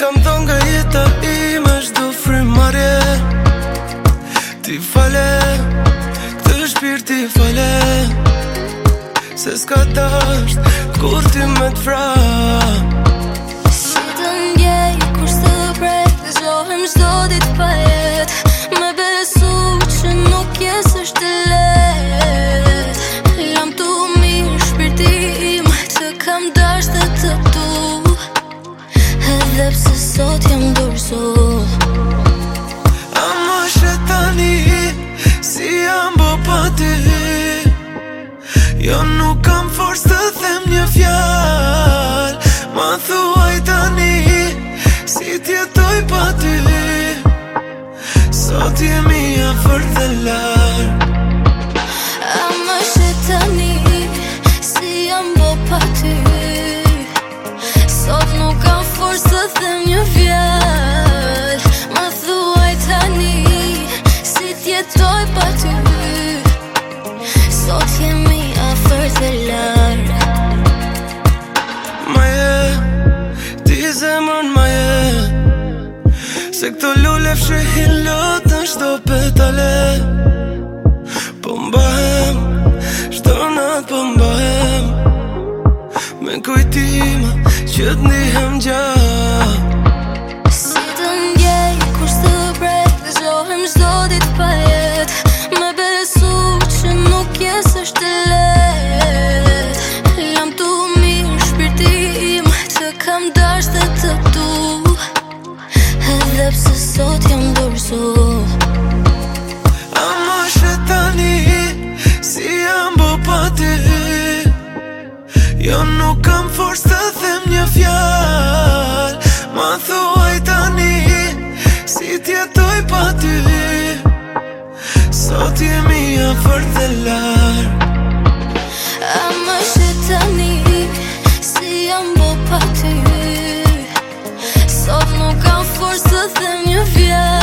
kam thonë nga jeta ime Shdo frimarje Ti fale Këtë shpirë ti fale Se s'ka dasht Kur ti me t'frash Jo nuk kam forës të them një fjal Ma thua Se këto lullë fshë i lotë në shto petale Po mbëhem, shto natë po mbëhem Me kujtima që të njëhem gjatë pa ti Jo nuk kam forës të them një fjall Ma thuaj tani Si tjetoj pa ti Sot jemi a fër dhe lar A më shë tani Si jam bo pa ti Sot nuk kam forës të them një fjall